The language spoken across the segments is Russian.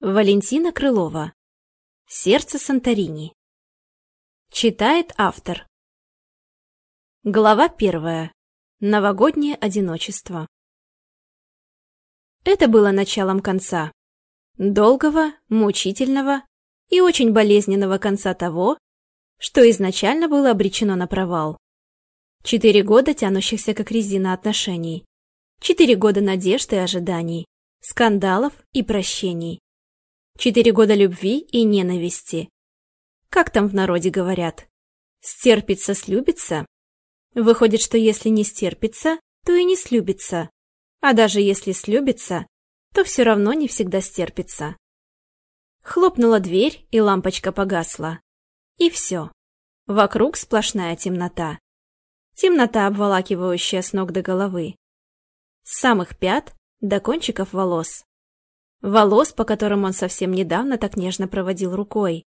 Валентина Крылова. Сердце Санторини. Читает автор. Глава первая. Новогоднее одиночество. Это было началом конца. Долгого, мучительного и очень болезненного конца того, что изначально было обречено на провал. Четыре года тянущихся как резина отношений. Четыре года надежд и ожиданий, скандалов и прощений Четыре года любви и ненависти. Как там в народе говорят? Стерпится, слюбится? Выходит, что если не стерпится, то и не слюбится. А даже если слюбится, то все равно не всегда стерпится. Хлопнула дверь, и лампочка погасла. И все. Вокруг сплошная темнота. Темнота, обволакивающая с ног до головы. С самых пят до кончиков волос волос, по которым он совсем недавно так нежно проводил рукой,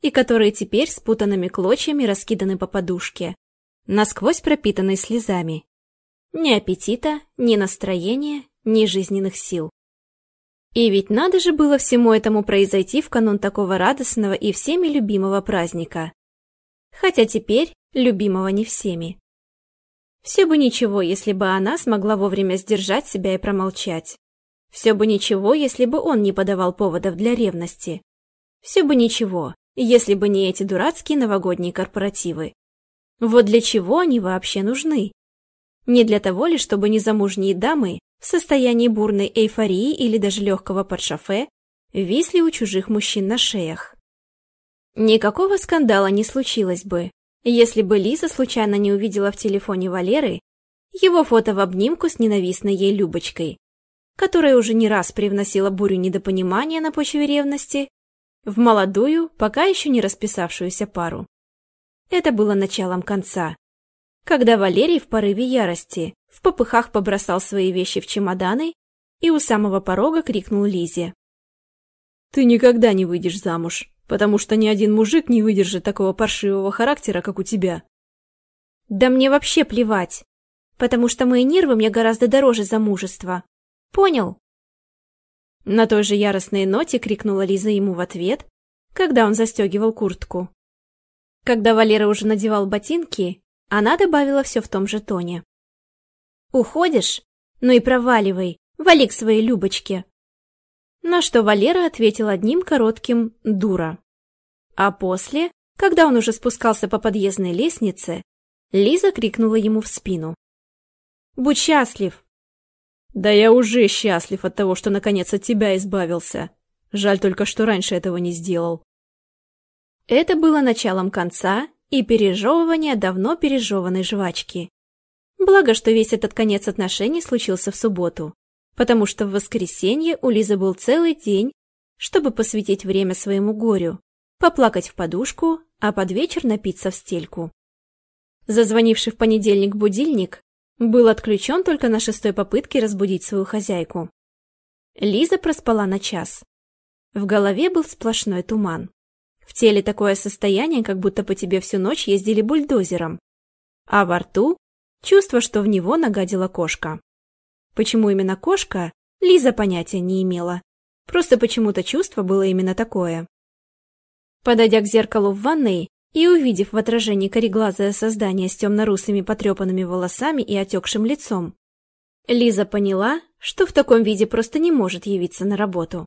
и которые теперь спутанными клочьями раскиданы по подушке, насквозь пропитанной слезами. Ни аппетита, ни настроения, ни жизненных сил. И ведь надо же было всему этому произойти в канун такого радостного и всеми любимого праздника. Хотя теперь любимого не всеми. Все бы ничего, если бы она смогла вовремя сдержать себя и промолчать. Все бы ничего, если бы он не подавал поводов для ревности. Все бы ничего, если бы не эти дурацкие новогодние корпоративы. Вот для чего они вообще нужны? Не для того ли, чтобы незамужние дамы в состоянии бурной эйфории или даже легкого подшофе висли у чужих мужчин на шеях? Никакого скандала не случилось бы, если бы Лиза случайно не увидела в телефоне Валеры его фото в обнимку с ненавистной ей Любочкой которая уже не раз привносила бурю недопонимания на почве ревности, в молодую, пока еще не расписавшуюся пару. Это было началом конца, когда Валерий в порыве ярости в попыхах побросал свои вещи в чемоданы и у самого порога крикнул Лизе. «Ты никогда не выйдешь замуж, потому что ни один мужик не выдержит такого паршивого характера, как у тебя». «Да мне вообще плевать, потому что мои нервы мне гораздо дороже замужества», Понял. На той же яростной ноте крикнула Лиза ему в ответ, когда он застегивал куртку. Когда Валера уже надевал ботинки, она добавила все в том же тоне. «Уходишь? Ну и проваливай, вали к своей Любочке!» На что Валера ответил одним коротким «дура». А после, когда он уже спускался по подъездной лестнице, Лиза крикнула ему в спину. «Будь счастлив! «Да я уже счастлив от того, что наконец от тебя избавился. Жаль только, что раньше этого не сделал». Это было началом конца и пережевывание давно пережеванной жвачки. Благо, что весь этот конец отношений случился в субботу, потому что в воскресенье у Лизы был целый день, чтобы посвятить время своему горю, поплакать в подушку, а под вечер напиться в стельку. Зазвонивший в понедельник будильник был отключен только на шестой попытке разбудить свою хозяйку. Лиза проспала на час. В голове был сплошной туман. В теле такое состояние, как будто по тебе всю ночь ездили бульдозером. А во рту – чувство, что в него нагадила кошка. Почему именно кошка, Лиза понятия не имела. Просто почему-то чувство было именно такое. Подойдя к зеркалу в ванной, и, увидев в отражении кореглазое создание с темно-русыми потрепанными волосами и отекшим лицом, Лиза поняла, что в таком виде просто не может явиться на работу.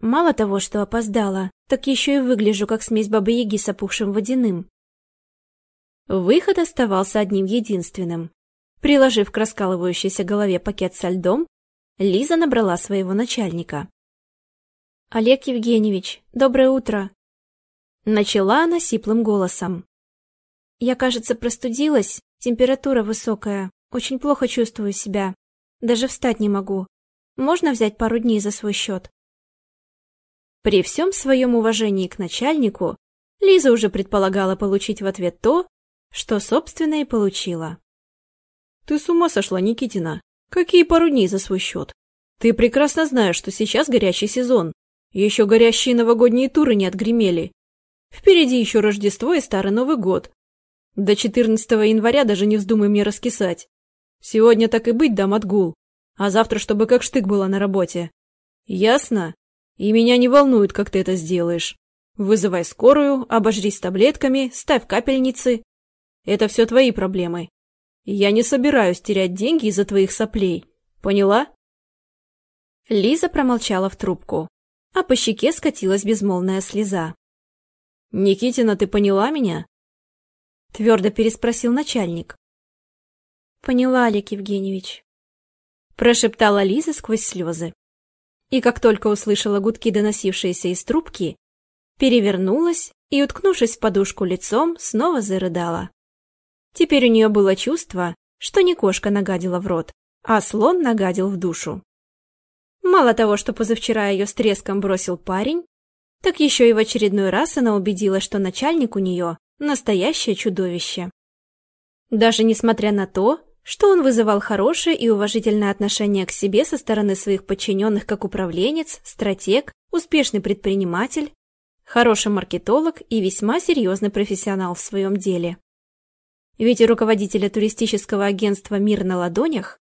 Мало того, что опоздала, так еще и выгляжу, как смесь бабы-яги с опухшим водяным. Выход оставался одним единственным. Приложив к раскалывающейся голове пакет со льдом, Лиза набрала своего начальника. «Олег Евгеньевич, доброе утро!» Начала она сиплым голосом. «Я, кажется, простудилась. Температура высокая. Очень плохо чувствую себя. Даже встать не могу. Можно взять пару дней за свой счет?» При всем своем уважении к начальнику, Лиза уже предполагала получить в ответ то, что, собственно, и получила. «Ты с ума сошла, Никитина! Какие пару дней за свой счет? Ты прекрасно знаешь, что сейчас горячий сезон. Еще горящие новогодние туры не отгремели. Впереди еще Рождество и Старый Новый год. До 14 января даже не вздумай мне раскисать. Сегодня так и быть дам отгул, а завтра, чтобы как штык была на работе. Ясно? И меня не волнует, как ты это сделаешь. Вызывай скорую, обожрись таблетками, ставь капельницы. Это все твои проблемы. Я не собираюсь терять деньги из-за твоих соплей. Поняла? Лиза промолчала в трубку, а по щеке скатилась безмолвная слеза. «Никитина, ты поняла меня?» — твердо переспросил начальник. «Поняла, Олег Евгеньевич», — прошептала Лиза сквозь слезы. И как только услышала гудки, доносившиеся из трубки, перевернулась и, уткнувшись в подушку лицом, снова зарыдала. Теперь у нее было чувство, что не кошка нагадила в рот, а слон нагадил в душу. Мало того, что позавчера ее с треском бросил парень, так еще и в очередной раз она убедила, что начальник у нее настоящее чудовище. Даже несмотря на то, что он вызывал хорошее и уважительное отношение к себе со стороны своих подчиненных как управленец, стратег, успешный предприниматель, хороший маркетолог и весьма серьезный профессионал в своем деле. Ведь у руководителя туристического агентства «Мир на ладонях»,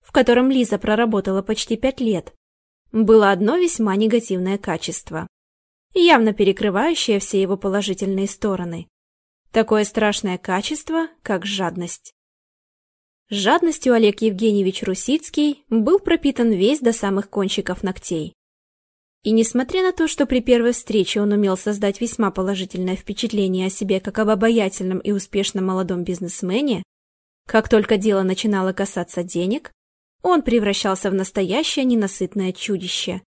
в котором Лиза проработала почти пять лет, было одно весьма негативное качество явно перекрывающая все его положительные стороны. Такое страшное качество, как жадность. Жадностью Олег Евгеньевич Русицкий был пропитан весь до самых кончиков ногтей. И несмотря на то, что при первой встрече он умел создать весьма положительное впечатление о себе как об обаятельном и успешном молодом бизнесмене, как только дело начинало касаться денег, он превращался в настоящее ненасытное чудище,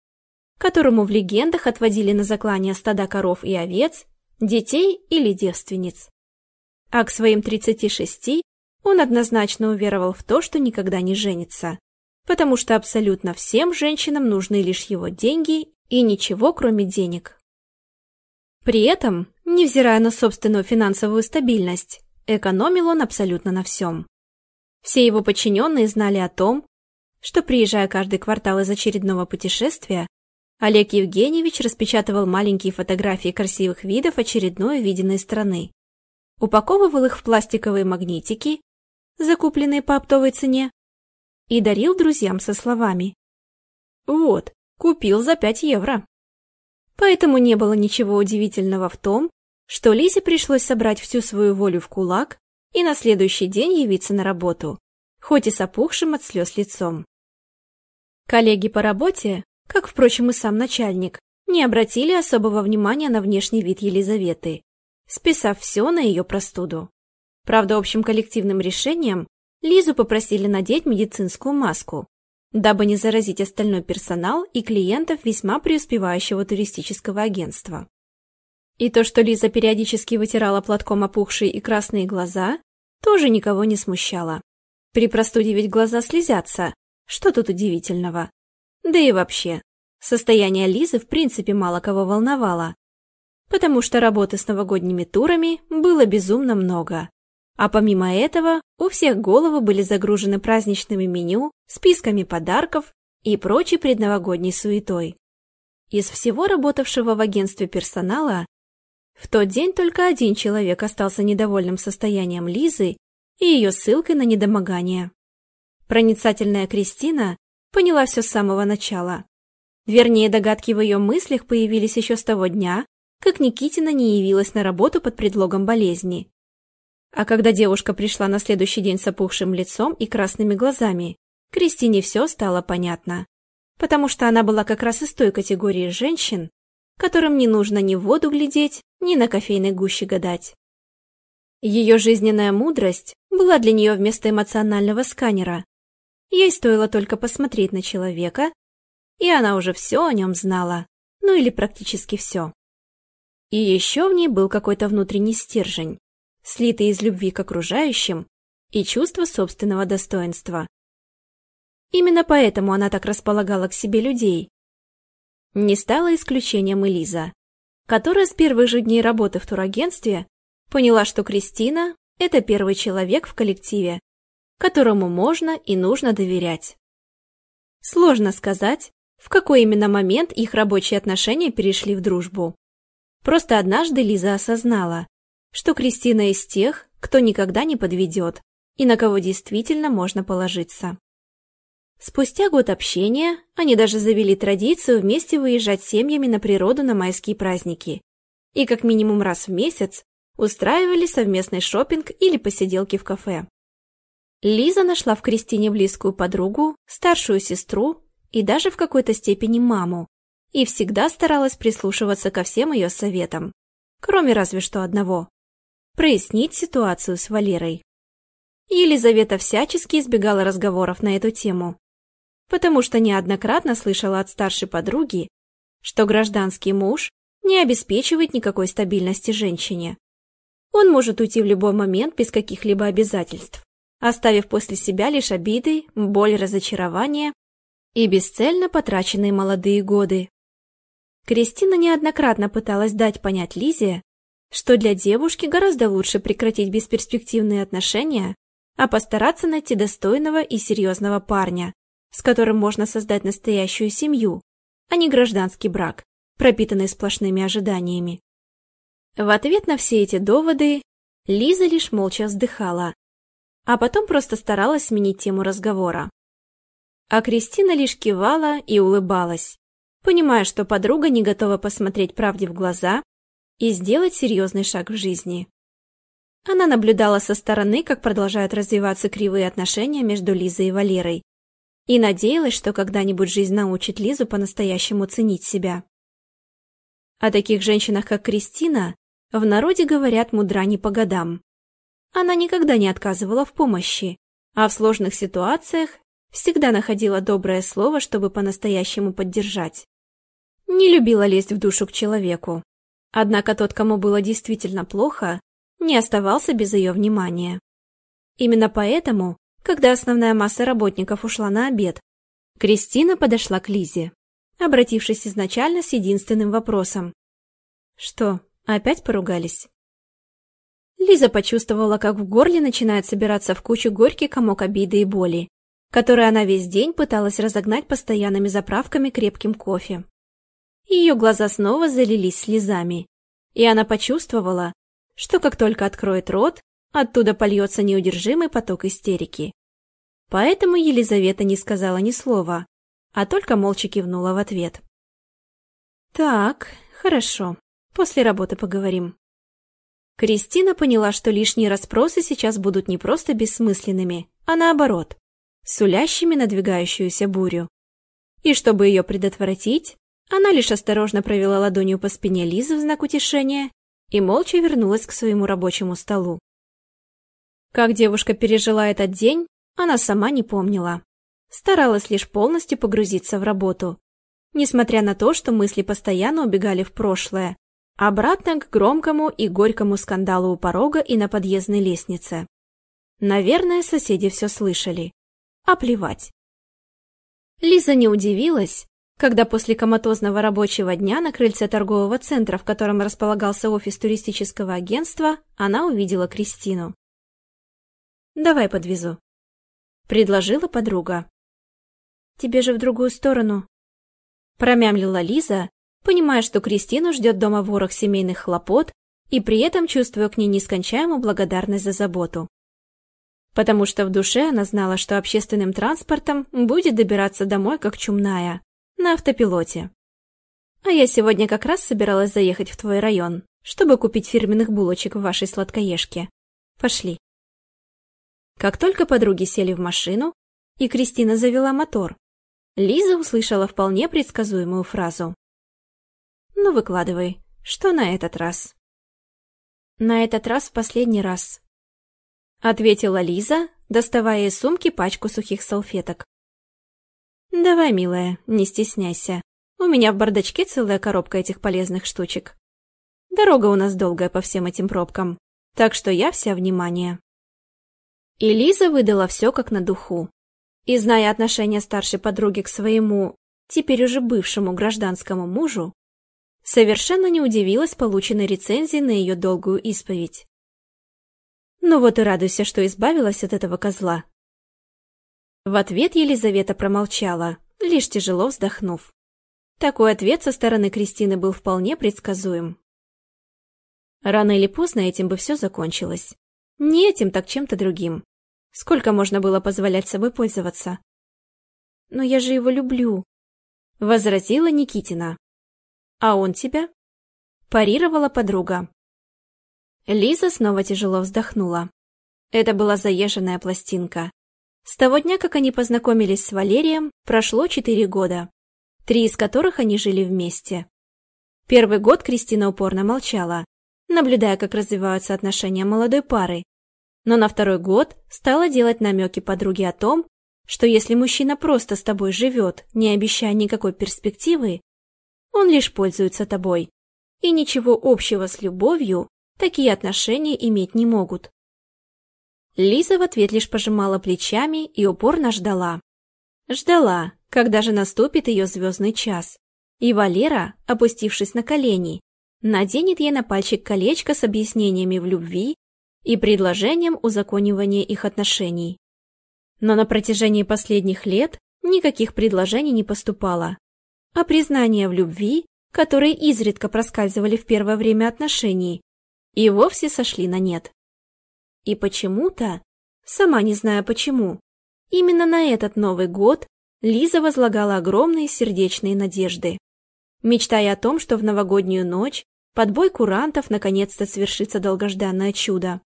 которому в легендах отводили на заклание стада коров и овец, детей или девственниц. А к своим 36 он однозначно уверовал в то, что никогда не женится, потому что абсолютно всем женщинам нужны лишь его деньги и ничего, кроме денег. При этом, невзирая на собственную финансовую стабильность, экономил он абсолютно на всем. Все его подчиненные знали о том, что, приезжая каждый квартал из очередного путешествия, Олег Евгеньевич распечатывал маленькие фотографии красивых видов очередной увиденной страны, упаковывал их в пластиковые магнитики, закупленные по оптовой цене, и дарил друзьям со словами «Вот, купил за пять евро». Поэтому не было ничего удивительного в том, что Лизе пришлось собрать всю свою волю в кулак и на следующий день явиться на работу, хоть и с опухшим от слез лицом. Коллеги по работе, как, впрочем, и сам начальник, не обратили особого внимания на внешний вид Елизаветы, списав все на ее простуду. Правда, общим коллективным решением Лизу попросили надеть медицинскую маску, дабы не заразить остальной персонал и клиентов весьма преуспевающего туристического агентства. И то, что Лиза периодически вытирала платком опухшие и красные глаза, тоже никого не смущало. При простуде ведь глаза слезятся, что тут удивительного? Да и вообще, состояние Лизы в принципе мало кого волновало, потому что работы с новогодними турами было безумно много. А помимо этого, у всех головы были загружены праздничными меню, списками подарков и прочей предновогодней суетой. Из всего работавшего в агентстве персонала, в тот день только один человек остался недовольным состоянием Лизы и ее ссылкой на недомогание. Проницательная Кристина поняла все с самого начала. Вернее, догадки в ее мыслях появились еще с того дня, как Никитина не явилась на работу под предлогом болезни. А когда девушка пришла на следующий день с опухшим лицом и красными глазами, Кристине все стало понятно. Потому что она была как раз из той категории женщин, которым не нужно ни в воду глядеть, ни на кофейной гуще гадать. Ее жизненная мудрость была для нее вместо эмоционального сканера, Ей стоило только посмотреть на человека, и она уже все о нем знала, ну или практически все. И еще в ней был какой-то внутренний стержень, слитый из любви к окружающим и чувства собственного достоинства. Именно поэтому она так располагала к себе людей. Не стала исключением Элиза, которая с первых же дней работы в турагентстве поняла, что Кристина – это первый человек в коллективе, которому можно и нужно доверять. Сложно сказать, в какой именно момент их рабочие отношения перешли в дружбу. Просто однажды Лиза осознала, что Кристина из тех, кто никогда не подведет и на кого действительно можно положиться. Спустя год общения они даже завели традицию вместе выезжать семьями на природу на майские праздники и как минимум раз в месяц устраивали совместный шопинг или посиделки в кафе. Лиза нашла в Кристине близкую подругу, старшую сестру и даже в какой-то степени маму, и всегда старалась прислушиваться ко всем ее советам, кроме разве что одного – прояснить ситуацию с Валерой. Елизавета всячески избегала разговоров на эту тему, потому что неоднократно слышала от старшей подруги, что гражданский муж не обеспечивает никакой стабильности женщине. Он может уйти в любой момент без каких-либо обязательств оставив после себя лишь обиды, боль разочарования и бесцельно потраченные молодые годы. Кристина неоднократно пыталась дать понять Лизе, что для девушки гораздо лучше прекратить бесперспективные отношения, а постараться найти достойного и серьезного парня, с которым можно создать настоящую семью, а не гражданский брак, пропитанный сплошными ожиданиями. В ответ на все эти доводы Лиза лишь молча вздыхала, а потом просто старалась сменить тему разговора. А Кристина лишь кивала и улыбалась, понимая, что подруга не готова посмотреть правде в глаза и сделать серьезный шаг в жизни. Она наблюдала со стороны, как продолжают развиваться кривые отношения между Лизой и Валерой, и надеялась, что когда-нибудь жизнь научит Лизу по-настоящему ценить себя. О таких женщинах, как Кристина, в народе говорят мудра не по годам. Она никогда не отказывала в помощи, а в сложных ситуациях всегда находила доброе слово, чтобы по-настоящему поддержать. Не любила лезть в душу к человеку. Однако тот, кому было действительно плохо, не оставался без ее внимания. Именно поэтому, когда основная масса работников ушла на обед, Кристина подошла к Лизе, обратившись изначально с единственным вопросом. «Что, опять поругались?» Лиза почувствовала, как в горле начинает собираться в кучу горький комок обиды и боли, который она весь день пыталась разогнать постоянными заправками крепким кофе. Ее глаза снова залились слезами, и она почувствовала, что как только откроет рот, оттуда польется неудержимый поток истерики. Поэтому Елизавета не сказала ни слова, а только молча кивнула в ответ. «Так, хорошо, после работы поговорим», Кристина поняла, что лишние расспросы сейчас будут не просто бессмысленными, а наоборот, сулящими надвигающуюся бурю. И чтобы ее предотвратить, она лишь осторожно провела ладонью по спине Лизы в знак утешения и молча вернулась к своему рабочему столу. Как девушка пережила этот день, она сама не помнила. Старалась лишь полностью погрузиться в работу, несмотря на то, что мысли постоянно убегали в прошлое, Обратно к громкому и горькому скандалу у порога и на подъездной лестнице. Наверное, соседи все слышали. А плевать. Лиза не удивилась, когда после коматозного рабочего дня на крыльце торгового центра, в котором располагался офис туристического агентства, она увидела Кристину. «Давай подвезу», — предложила подруга. «Тебе же в другую сторону», — промямлила Лиза, понимая, что Кристину ждет дома ворох семейных хлопот и при этом чувствуя к ней нескончаемую благодарность за заботу. Потому что в душе она знала, что общественным транспортом будет добираться домой как чумная, на автопилоте. А я сегодня как раз собиралась заехать в твой район, чтобы купить фирменных булочек в вашей сладкоежке. Пошли. Как только подруги сели в машину, и Кристина завела мотор, Лиза услышала вполне предсказуемую фразу. Ну, выкладывай. Что на этот раз? На этот раз в последний раз. Ответила Лиза, доставая из сумки пачку сухих салфеток. Давай, милая, не стесняйся. У меня в бардачке целая коробка этих полезных штучек. Дорога у нас долгая по всем этим пробкам, так что я вся внимание. И Лиза выдала все как на духу. И зная отношение старшей подруги к своему, теперь уже бывшему гражданскому мужу, совершенно не удивилась полученной рецензии на ее долгую исповедь. «Ну вот и радуйся, что избавилась от этого козла». В ответ Елизавета промолчала, лишь тяжело вздохнув. Такой ответ со стороны Кристины был вполне предсказуем. Рано или поздно этим бы все закончилось. Не этим, так чем-то другим. Сколько можно было позволять собой пользоваться? «Но я же его люблю», — возразила Никитина. А он тебя?» Парировала подруга. Лиза снова тяжело вздохнула. Это была заезженная пластинка. С того дня, как они познакомились с Валерием, прошло четыре года, три из которых они жили вместе. Первый год Кристина упорно молчала, наблюдая, как развиваются отношения молодой пары. Но на второй год стала делать намеки подруге о том, что если мужчина просто с тобой живет, не обещая никакой перспективы, он лишь пользуется тобой. И ничего общего с любовью такие отношения иметь не могут. Лиза в ответ лишь пожимала плечами и упорно ждала. Ждала, когда же наступит ее звездный час. И Валера, опустившись на колени, наденет ей на пальчик колечко с объяснениями в любви и предложением узаконивания их отношений. Но на протяжении последних лет никаких предложений не поступало а признания в любви, которые изредка проскальзывали в первое время отношений, и вовсе сошли на нет. И почему-то, сама не зная почему, именно на этот Новый год Лиза возлагала огромные сердечные надежды, мечтая о том, что в новогоднюю ночь под бой курантов наконец-то свершится долгожданное чудо.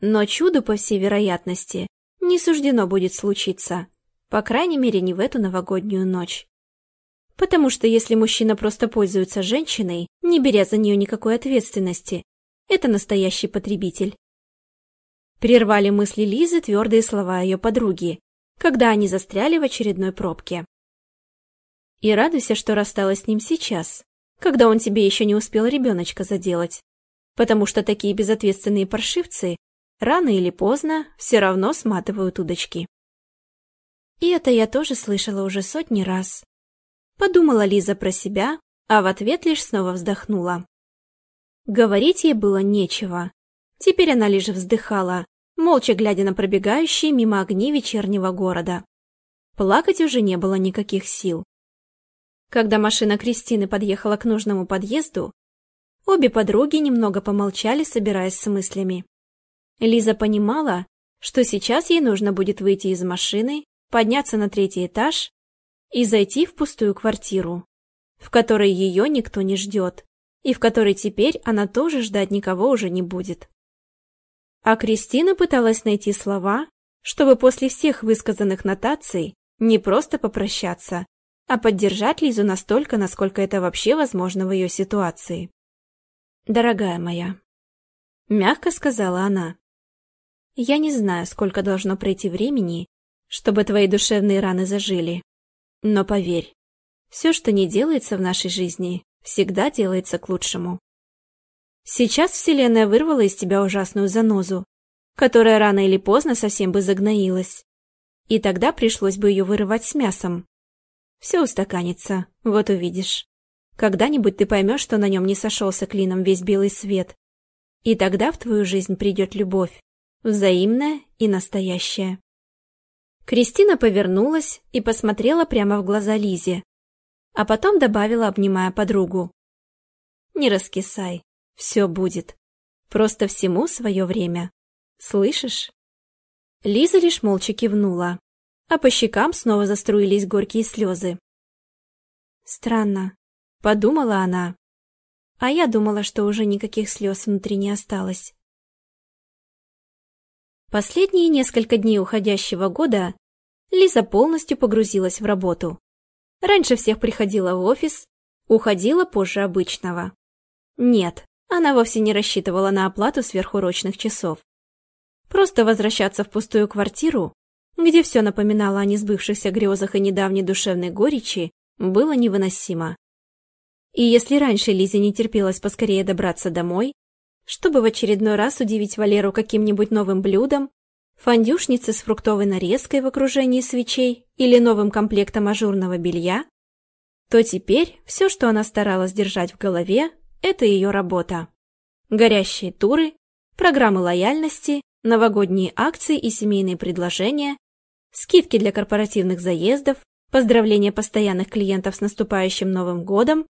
Но чуду, по всей вероятности, не суждено будет случиться, по крайней мере, не в эту новогоднюю ночь. Потому что если мужчина просто пользуется женщиной, не беря за нее никакой ответственности, это настоящий потребитель. Прервали мысли Лизы твердые слова ее подруги, когда они застряли в очередной пробке. И радуйся, что рассталась с ним сейчас, когда он тебе еще не успел ребеночка заделать. Потому что такие безответственные паршивцы рано или поздно все равно сматывают удочки. И это я тоже слышала уже сотни раз. Подумала Лиза про себя, а в ответ лишь снова вздохнула. Говорить ей было нечего. Теперь она лишь вздыхала, молча глядя на пробегающие мимо огни вечернего города. Плакать уже не было никаких сил. Когда машина Кристины подъехала к нужному подъезду, обе подруги немного помолчали, собираясь с мыслями. Лиза понимала, что сейчас ей нужно будет выйти из машины, подняться на третий этаж и зайти в пустую квартиру, в которой ее никто не ждет, и в которой теперь она тоже ждать никого уже не будет. А Кристина пыталась найти слова, чтобы после всех высказанных нотаций не просто попрощаться, а поддержать Лизу настолько, насколько это вообще возможно в ее ситуации. «Дорогая моя», — мягко сказала она, — «я не знаю, сколько должно пройти времени, чтобы твои душевные раны зажили, но поверь, все, что не делается в нашей жизни, всегда делается к лучшему. Сейчас Вселенная вырвала из тебя ужасную занозу, которая рано или поздно совсем бы загноилась. И тогда пришлось бы ее вырывать с мясом. Все устаканится, вот увидишь. Когда-нибудь ты поймешь, что на нем не сошелся клином весь белый свет. И тогда в твою жизнь придет любовь, взаимная и настоящая. Кристина повернулась и посмотрела прямо в глаза Лизе, а потом добавила, обнимая подругу. «Не раскисай, все будет. Просто всему свое время. Слышишь?» Лиза лишь молча кивнула, а по щекам снова заструились горькие слезы. «Странно», — подумала она. А я думала, что уже никаких слез внутри не осталось. Последние несколько дней уходящего года Лиза полностью погрузилась в работу. Раньше всех приходила в офис, уходила позже обычного. Нет, она вовсе не рассчитывала на оплату сверхурочных часов. Просто возвращаться в пустую квартиру, где все напоминало о несбывшихся грезах и недавней душевной горечи, было невыносимо. И если раньше Лизе не терпелось поскорее добраться домой, чтобы в очередной раз удивить Валеру каким-нибудь новым блюдом, фондюшницы с фруктовой нарезкой в окружении свечей или новым комплектом ажурного белья, то теперь все, что она старалась держать в голове, это ее работа. Горящие туры, программы лояльности, новогодние акции и семейные предложения, скидки для корпоративных заездов, поздравления постоянных клиентов с наступающим Новым годом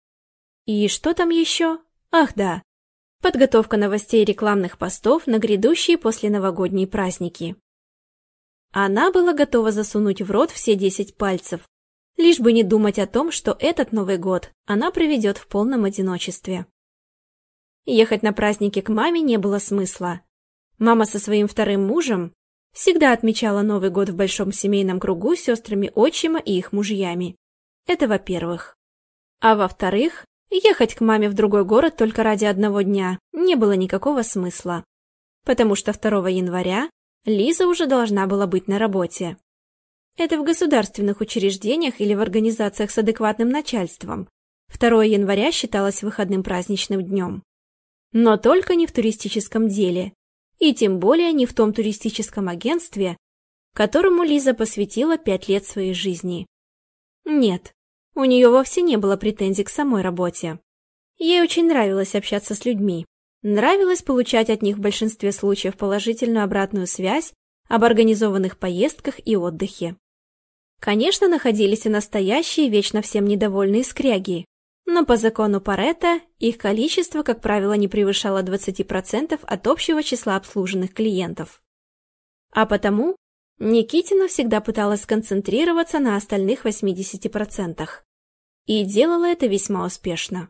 и что там еще? Ах да, Подготовка новостей и рекламных постов на грядущие после новогодние праздники. Она была готова засунуть в рот все десять пальцев, лишь бы не думать о том, что этот Новый год она проведет в полном одиночестве. Ехать на праздники к маме не было смысла. Мама со своим вторым мужем всегда отмечала Новый год в большом семейном кругу с сестрами отчима и их мужьями. Это во-первых. А во-вторых, Ехать к маме в другой город только ради одного дня не было никакого смысла, потому что 2 января Лиза уже должна была быть на работе. Это в государственных учреждениях или в организациях с адекватным начальством. 2 января считалось выходным праздничным днем. Но только не в туристическом деле, и тем более не в том туристическом агентстве, которому Лиза посвятила пять лет своей жизни. Нет, у нее вовсе не было претензий к самой работе. Ей очень нравилось общаться с людьми. Нравилось получать от них в большинстве случаев положительную обратную связь об организованных поездках и отдыхе. Конечно, находились и настоящие, вечно всем недовольные скряги, но по закону Паретта их количество, как правило, не превышало 20% от общего числа обслуженных клиентов. А потому Никитина всегда пыталась сконцентрироваться на остальных 80%. И делала это весьма успешно.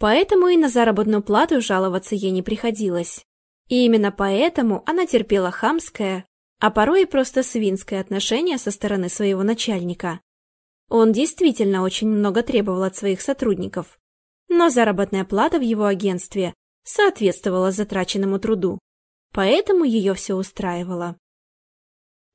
Поэтому и на заработную плату жаловаться ей не приходилось. И именно поэтому она терпела хамское, а порой и просто свинское отношение со стороны своего начальника. Он действительно очень много требовал от своих сотрудников, но заработная плата в его агентстве соответствовала затраченному труду, поэтому ее все устраивало.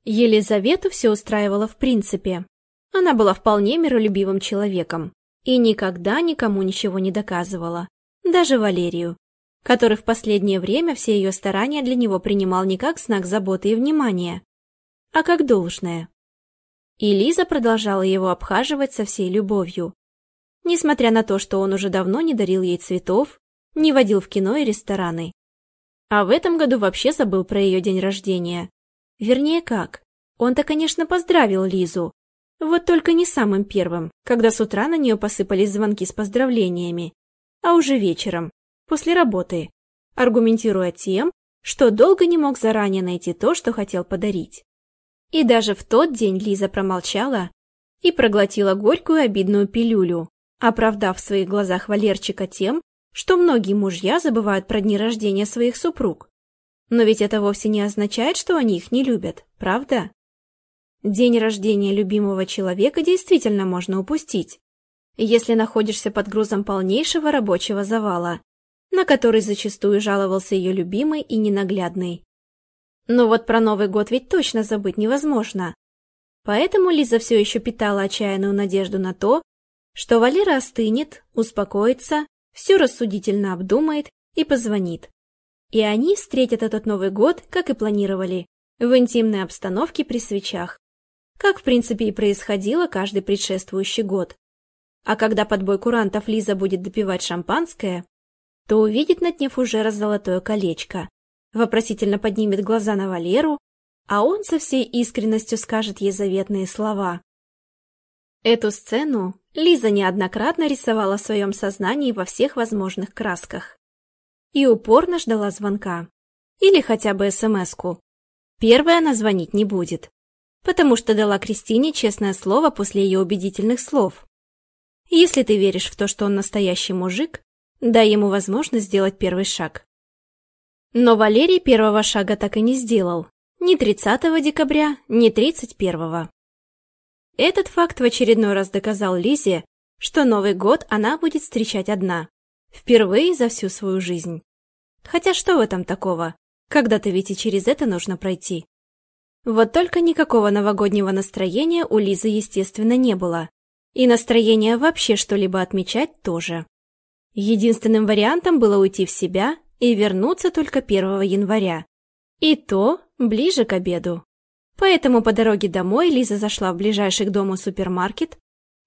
Елизавету все устраивало в принципе. Она была вполне миролюбивым человеком и никогда никому ничего не доказывала, даже Валерию, который в последнее время все ее старания для него принимал не как знак заботы и внимания, а как должное. И Лиза продолжала его обхаживать со всей любовью, несмотря на то, что он уже давно не дарил ей цветов, не водил в кино и рестораны. А в этом году вообще забыл про ее день рождения Вернее, как? Он-то, конечно, поздравил Лизу. Вот только не самым первым, когда с утра на нее посыпались звонки с поздравлениями, а уже вечером, после работы, аргументируя тем, что долго не мог заранее найти то, что хотел подарить. И даже в тот день Лиза промолчала и проглотила горькую обидную пилюлю, оправдав в своих глазах Валерчика тем, что многие мужья забывают про дни рождения своих супруг. Но ведь это вовсе не означает, что они их не любят, правда? День рождения любимого человека действительно можно упустить, если находишься под грузом полнейшего рабочего завала, на который зачастую жаловался ее любимый и ненаглядный. Но вот про Новый год ведь точно забыть невозможно. Поэтому Лиза все еще питала отчаянную надежду на то, что Валера остынет, успокоится, все рассудительно обдумает и позвонит. И они встретят этот Новый год, как и планировали, в интимной обстановке при свечах, как в принципе и происходило каждый предшествующий год. А когда под бой курантов Лиза будет допивать шампанское, то увидит на дне фужера золотое колечко, вопросительно поднимет глаза на Валеру, а он со всей искренностью скажет ей заветные слова. Эту сцену Лиза неоднократно рисовала в своем сознании во всех возможных красках и упорно ждала звонка. Или хотя бы СМС-ку. Первая она звонить не будет, потому что дала Кристине честное слово после ее убедительных слов. Если ты веришь в то, что он настоящий мужик, дай ему возможность сделать первый шаг. Но Валерий первого шага так и не сделал. Ни 30 декабря, ни 31. Этот факт в очередной раз доказал Лизе, что Новый год она будет встречать одна. Впервые за всю свою жизнь. Хотя что в этом такого? Когда-то ведь и через это нужно пройти. Вот только никакого новогоднего настроения у Лизы, естественно, не было. И настроения вообще что-либо отмечать тоже. Единственным вариантом было уйти в себя и вернуться только 1 января. И то ближе к обеду. Поэтому по дороге домой Лиза зашла в ближайший к дому супермаркет,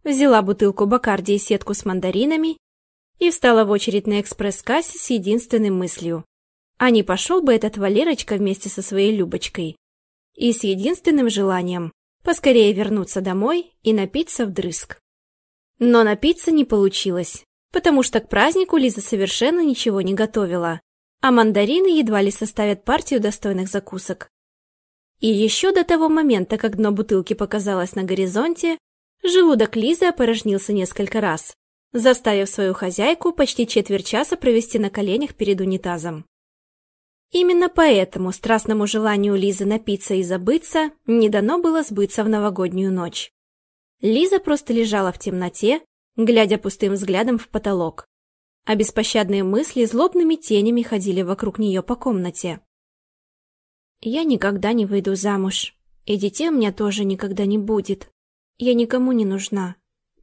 взяла бутылку Бакарди и сетку с мандаринами и встала в очередь на экспресс-кассе с единственной мыслью. А не пошел бы этот Валерочка вместе со своей Любочкой. И с единственным желанием поскорее вернуться домой и напиться вдрызг. Но напиться не получилось, потому что к празднику Лиза совершенно ничего не готовила, а мандарины едва ли составят партию достойных закусок. И еще до того момента, как дно бутылки показалось на горизонте, желудок Лизы опорожнился несколько раз, заставив свою хозяйку почти четверть часа провести на коленях перед унитазом. Именно поэтому страстному желанию Лизы напиться и забыться не дано было сбыться в новогоднюю ночь. Лиза просто лежала в темноте, глядя пустым взглядом в потолок, а беспощадные мысли злобными тенями ходили вокруг нее по комнате. «Я никогда не выйду замуж, и детей у меня тоже никогда не будет. Я никому не нужна.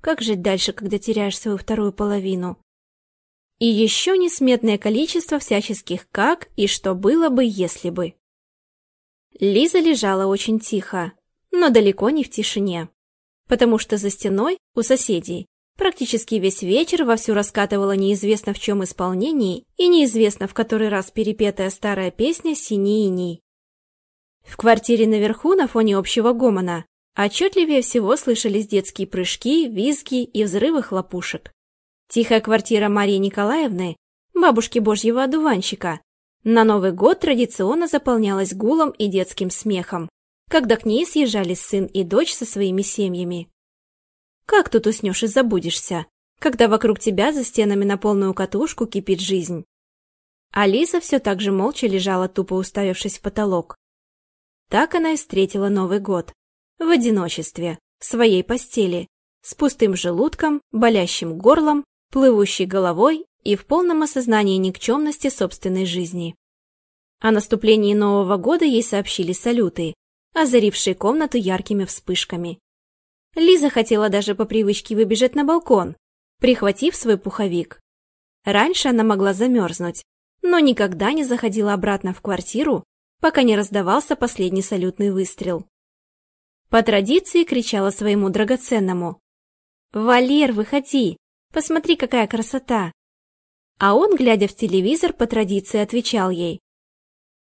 Как жить дальше, когда теряешь свою вторую половину? И еще несметное количество всяческих «как» и «что было бы, если бы». Лиза лежала очень тихо, но далеко не в тишине, потому что за стеной, у соседей, практически весь вечер вовсю раскатывала неизвестно в чем исполнении и неизвестно в который раз перепетая старая песня «Синий иней». В квартире наверху, на фоне общего гомона, Отчетливее всего слышались детские прыжки, визги и взрывы хлопушек. Тихая квартира Марии Николаевны, бабушки божьего одуванчика, на Новый год традиционно заполнялась гулом и детским смехом, когда к ней съезжались сын и дочь со своими семьями. Как тут уснешь и забудешься, когда вокруг тебя за стенами на полную катушку кипит жизнь? Алиса все так же молча лежала, тупо уставившись в потолок. Так она и встретила Новый год в одиночестве, в своей постели, с пустым желудком, болящим горлом, плывущей головой и в полном осознании никчемности собственной жизни. О наступлении Нового года ей сообщили салюты, озарившие комнату яркими вспышками. Лиза хотела даже по привычке выбежать на балкон, прихватив свой пуховик. Раньше она могла замерзнуть, но никогда не заходила обратно в квартиру, пока не раздавался последний салютный выстрел. По традиции кричала своему драгоценному. «Валер, выходи! Посмотри, какая красота!» А он, глядя в телевизор, по традиции отвечал ей.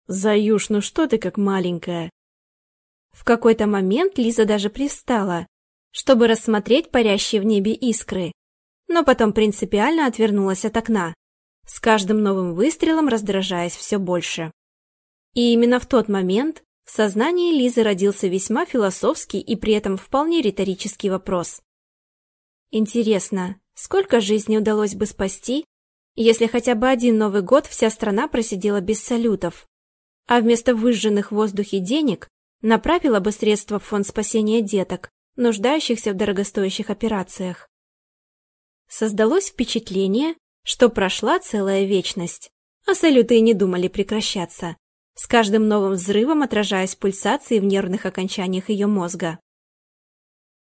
«Заюш, ну что ты как маленькая!» В какой-то момент Лиза даже пристала, чтобы рассмотреть парящие в небе искры, но потом принципиально отвернулась от окна, с каждым новым выстрелом раздражаясь все больше. И именно в тот момент, в сознании Лизы родился весьма философский и при этом вполне риторический вопрос. Интересно, сколько жизней удалось бы спасти, если хотя бы один Новый год вся страна просидела без салютов, а вместо выжженных в воздухе денег направила бы средства в фонд спасения деток, нуждающихся в дорогостоящих операциях. Создалось впечатление, что прошла целая вечность, а салюты и не думали прекращаться с каждым новым взрывом отражаясь пульсации в нервных окончаниях ее мозга.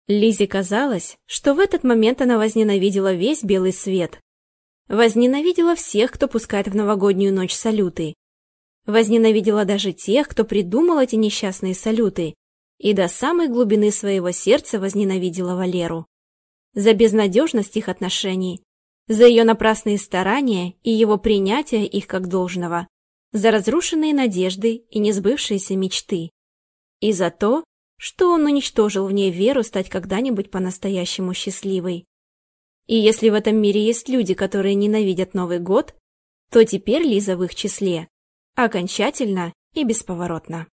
Лизе казалось, что в этот момент она возненавидела весь белый свет. Возненавидела всех, кто пускает в новогоднюю ночь салюты. Возненавидела даже тех, кто придумал эти несчастные салюты. И до самой глубины своего сердца возненавидела Валеру. За безнадежность их отношений, за ее напрасные старания и его принятие их как должного за разрушенные надежды и несбывшиеся мечты, и за то, что он уничтожил в ней веру стать когда-нибудь по-настоящему счастливой. И если в этом мире есть люди, которые ненавидят Новый год, то теперь Лиза в их числе, окончательно и бесповоротно.